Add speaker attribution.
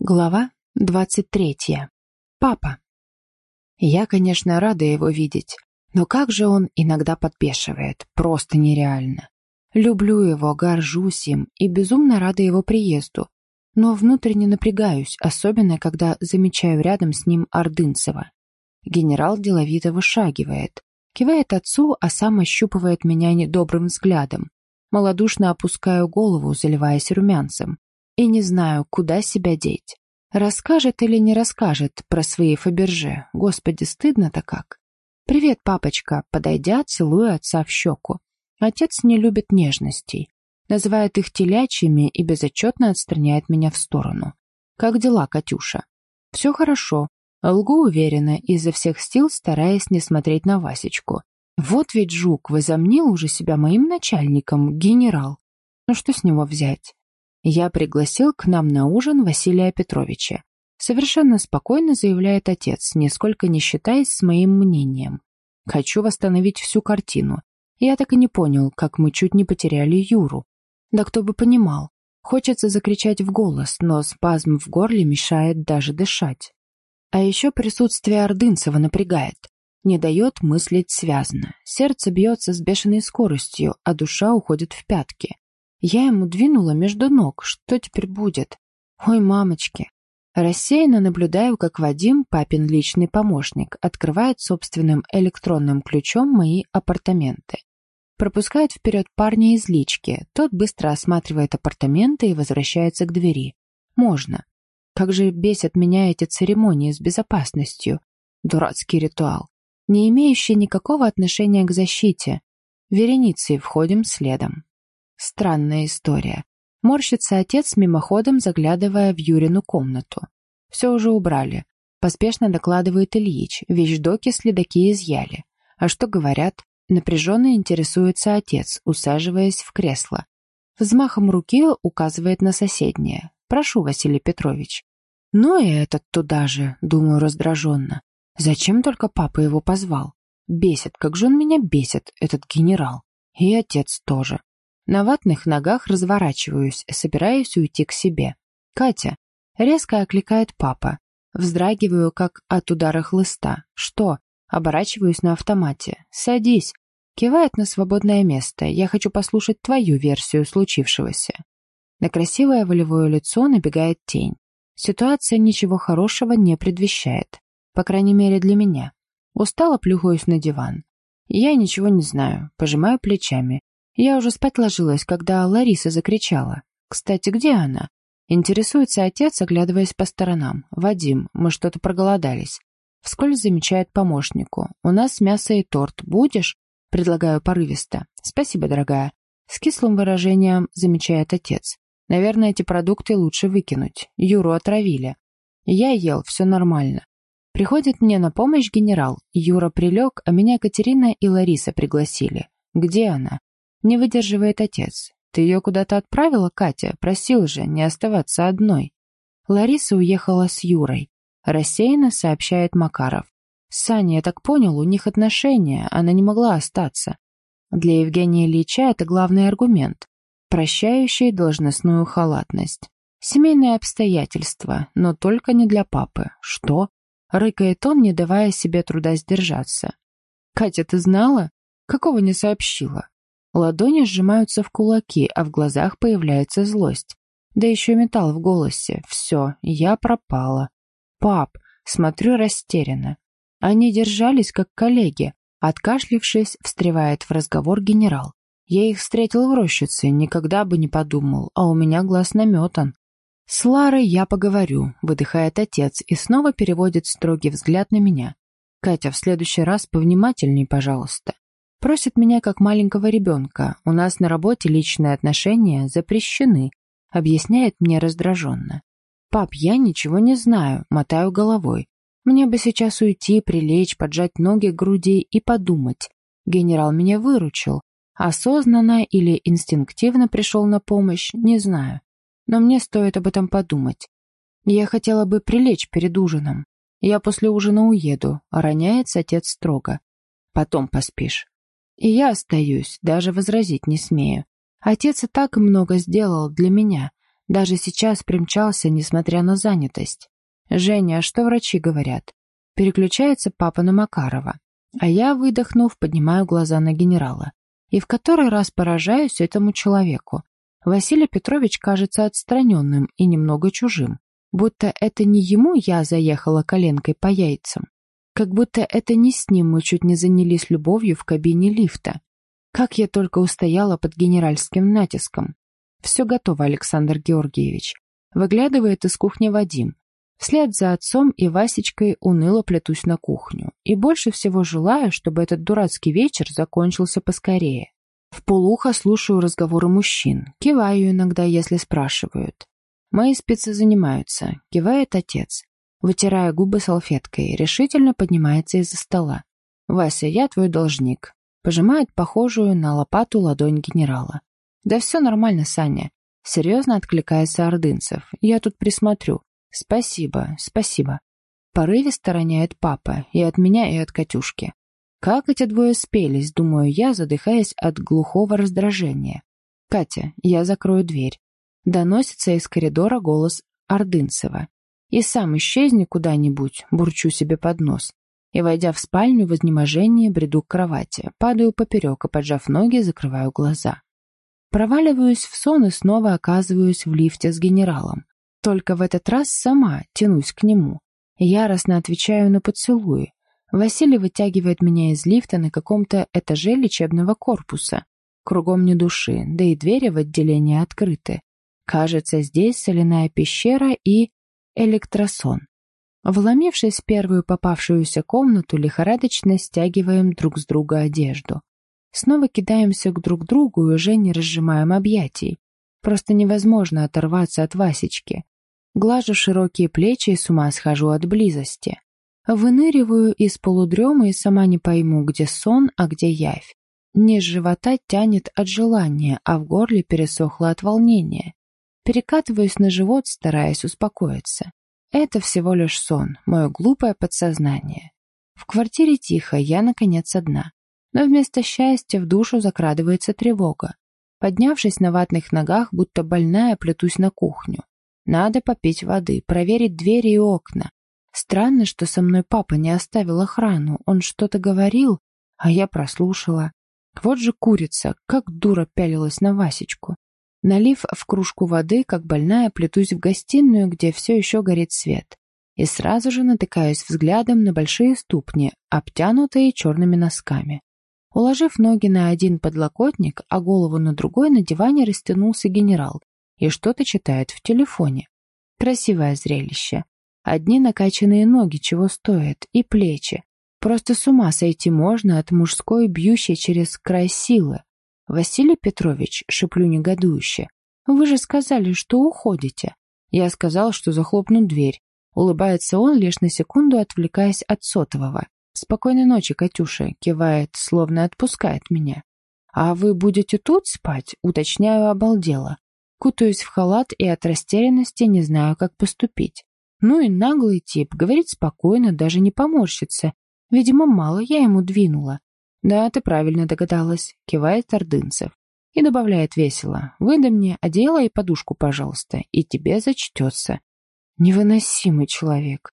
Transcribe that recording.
Speaker 1: Глава двадцать третья. Папа. Я, конечно, рада его видеть, но как же он иногда подбешивает, просто нереально. Люблю его, горжусь им и безумно рада его приезду, но внутренне напрягаюсь, особенно когда замечаю рядом с ним Ордынцева. Генерал деловито вышагивает, кивает отцу, а сам ощупывает меня недобрым взглядом. Молодушно опускаю голову, заливаясь румянцем и не знаю, куда себя деть. Расскажет или не расскажет про свои Фаберже. Господи, стыдно-то как. «Привет, папочка», подойдя, целую отца в щеку. Отец не любит нежностей. Называет их телячьими и безотчетно отстраняет меня в сторону. «Как дела, Катюша?» «Все хорошо». Лгу уверенно, изо всех сил стараясь не смотреть на Васечку. «Вот ведь жук возомнил уже себя моим начальником, генерал. Ну что с него взять? Я пригласил к нам на ужин Василия Петровича. Совершенно спокойно заявляет отец, нисколько не считаясь с моим мнением. Хочу восстановить всю картину. Я так и не понял, как мы чуть не потеряли Юру. Да кто бы понимал. Хочется закричать в голос, но спазм в горле мешает даже дышать. А еще присутствие Ордынцева напрягает. Не дает мыслить связно. Сердце бьется с бешеной скоростью, а душа уходит в пятки. Я ему двинула между ног. Что теперь будет? Ой, мамочки. Рассеянно наблюдаю, как Вадим, папин личный помощник, открывает собственным электронным ключом мои апартаменты. Пропускает вперед парня из лички. Тот быстро осматривает апартаменты и возвращается к двери. Можно. Как же бесят меня эти церемонии с безопасностью. Дурацкий ритуал, не имеющий никакого отношения к защите. Вереницей входим следом. Странная история. Морщится отец мимоходом, заглядывая в Юрину комнату. Все уже убрали. Поспешно докладывает Ильич. Вещдоки следаки изъяли. А что говорят? Напряженно интересуется отец, усаживаясь в кресло. Взмахом руки указывает на соседнее. «Прошу, Василий Петрович». «Ну и этот туда же», — думаю раздраженно. «Зачем только папа его позвал? Бесит, как же он меня бесит, этот генерал. И отец тоже. На ватных ногах разворачиваюсь, собираюсь уйти к себе. «Катя!» Резко окликает папа. Вздрагиваю, как от удара хлыста. «Что?» Оборачиваюсь на автомате. «Садись!» Кивает на свободное место. «Я хочу послушать твою версию случившегося». На красивое волевое лицо набегает тень. Ситуация ничего хорошего не предвещает. По крайней мере, для меня. Устало плюхаюсь на диван. Я ничего не знаю, пожимаю плечами. Я уже спать ложилась, когда Лариса закричала. «Кстати, где она?» Интересуется отец, оглядываясь по сторонам. «Вадим, мы что-то проголодались». Вскользь замечает помощнику. «У нас мясо и торт. Будешь?» Предлагаю порывисто. «Спасибо, дорогая». С кислым выражением замечает отец. «Наверное, эти продукты лучше выкинуть. Юру отравили». Я ел, все нормально. Приходит мне на помощь генерал. Юра прилег, а меня Катерина и Лариса пригласили. Где она? Не выдерживает отец. «Ты ее куда-то отправила, Катя? Просил же не оставаться одной». Лариса уехала с Юрой. Рассеянно сообщает Макаров. «Саня, я так понял, у них отношения, она не могла остаться». Для Евгения Ильича это главный аргумент, прощающий должностную халатность. Семейные обстоятельства, но только не для папы. Что? Рыкает он, не давая себе труда сдержаться. «Катя, ты знала? Какого не сообщила?» Ладони сжимаются в кулаки, а в глазах появляется злость. Да еще металл в голосе. Все, я пропала. Пап, смотрю растерянно. Они держались как коллеги. Откашлившись, встревает в разговор генерал. Я их встретил в рощице, никогда бы не подумал, а у меня глаз наметан. «С Ларой я поговорю», — выдыхает отец и снова переводит строгий взгляд на меня. «Катя, в следующий раз повнимательней, пожалуйста. Просит меня как маленького ребенка. У нас на работе личные отношения запрещены. Объясняет мне раздраженно. Пап, я ничего не знаю, мотаю головой. Мне бы сейчас уйти, прилечь, поджать ноги к груди и подумать. Генерал меня выручил. Осознанно или инстинктивно пришел на помощь, не знаю. Но мне стоит об этом подумать. Я хотела бы прилечь перед ужином. Я после ужина уеду, роняется отец строго. Потом поспишь. И я остаюсь, даже возразить не смею. Отец и так много сделал для меня. Даже сейчас примчался, несмотря на занятость. «Женя, а что врачи говорят?» Переключается папа на Макарова. А я, выдохнув, поднимаю глаза на генерала. И в который раз поражаюсь этому человеку. Василий Петрович кажется отстраненным и немного чужим. Будто это не ему я заехала коленкой по яйцам. Как будто это не с ним мы чуть не занялись любовью в кабине лифта. Как я только устояла под генеральским натиском. Все готово, Александр Георгиевич. Выглядывает из кухни Вадим. Вслед за отцом и Васечкой уныло плетусь на кухню. И больше всего желаю, чтобы этот дурацкий вечер закончился поскорее. В полухо слушаю разговоры мужчин. Киваю иногда, если спрашивают. Мои спецы занимаются. Кивает отец. Вытирая губы салфеткой, решительно поднимается из-за стола. «Вася, я твой должник». Пожимает похожую на лопату ладонь генерала. «Да все нормально, Саня». Серьезно откликается Ордынцев. «Я тут присмотрю. «Спасибо, спасибо». Порывисто роняет папа, и от меня, и от Катюшки. Как эти двое спелись, думаю я, задыхаясь от глухого раздражения. «Катя, я закрою дверь». Доносится из коридора голос Ордынцева. «И сам исчезни куда-нибудь», бурчу себе под нос. И, войдя в спальню, в изнеможении бреду к кровати, падаю поперек и, поджав ноги, закрываю глаза. Проваливаюсь в сон и снова оказываюсь в лифте с генералом. Только в этот раз сама тянусь к нему. Яростно отвечаю на поцелуи. Василий вытягивает меня из лифта на каком-то этаже лечебного корпуса. Кругом ни души, да и двери в отделение открыты. Кажется, здесь соляная пещера и электросон. Вломившись в первую попавшуюся комнату, лихорадочно стягиваем друг с друга одежду. Снова кидаемся к друг другу и уже не разжимаем объятий. Просто невозможно оторваться от Васечки. Глажу широкие плечи и с ума схожу от близости. Выныриваю из полудрема и сама не пойму, где сон, а где явь. Низ живота тянет от желания, а в горле пересохло от волнения. Перекатываюсь на живот, стараясь успокоиться. Это всего лишь сон, мое глупое подсознание. В квартире тихо, я, наконец, одна. Но вместо счастья в душу закрадывается тревога. Поднявшись на ватных ногах, будто больная, плетусь на кухню. Надо попить воды, проверить двери и окна. Странно, что со мной папа не оставил охрану. Он что-то говорил, а я прослушала. Вот же курица, как дура пялилась на Васечку. Налив в кружку воды, как больная, плетусь в гостиную, где все еще горит свет. И сразу же натыкаюсь взглядом на большие ступни, обтянутые черными носками. Уложив ноги на один подлокотник, а голову на другой, на диване растянулся генерал и что-то читает в телефоне. Красивое зрелище. Одни накачанные ноги чего стоят, и плечи. Просто с ума сойти можно от мужской, бьющей через край силы. «Василий Петрович», — шеплю негодующе, — «вы же сказали, что уходите». Я сказал, что захлопну дверь. Улыбается он, лишь на секунду отвлекаясь от сотового. «Спокойной ночи, Катюша», — кивает, словно отпускает меня. «А вы будете тут спать?» — уточняю обалдело. Кутаюсь в халат и от растерянности не знаю, как поступить. Ну и наглый тип, говорит спокойно, даже не поморщится. Видимо, мало я ему двинула. «Да, ты правильно догадалась», — кивает Ордынцев. И добавляет весело. «Выдай мне одеяло и подушку, пожалуйста, и тебе зачтется». Невыносимый человек.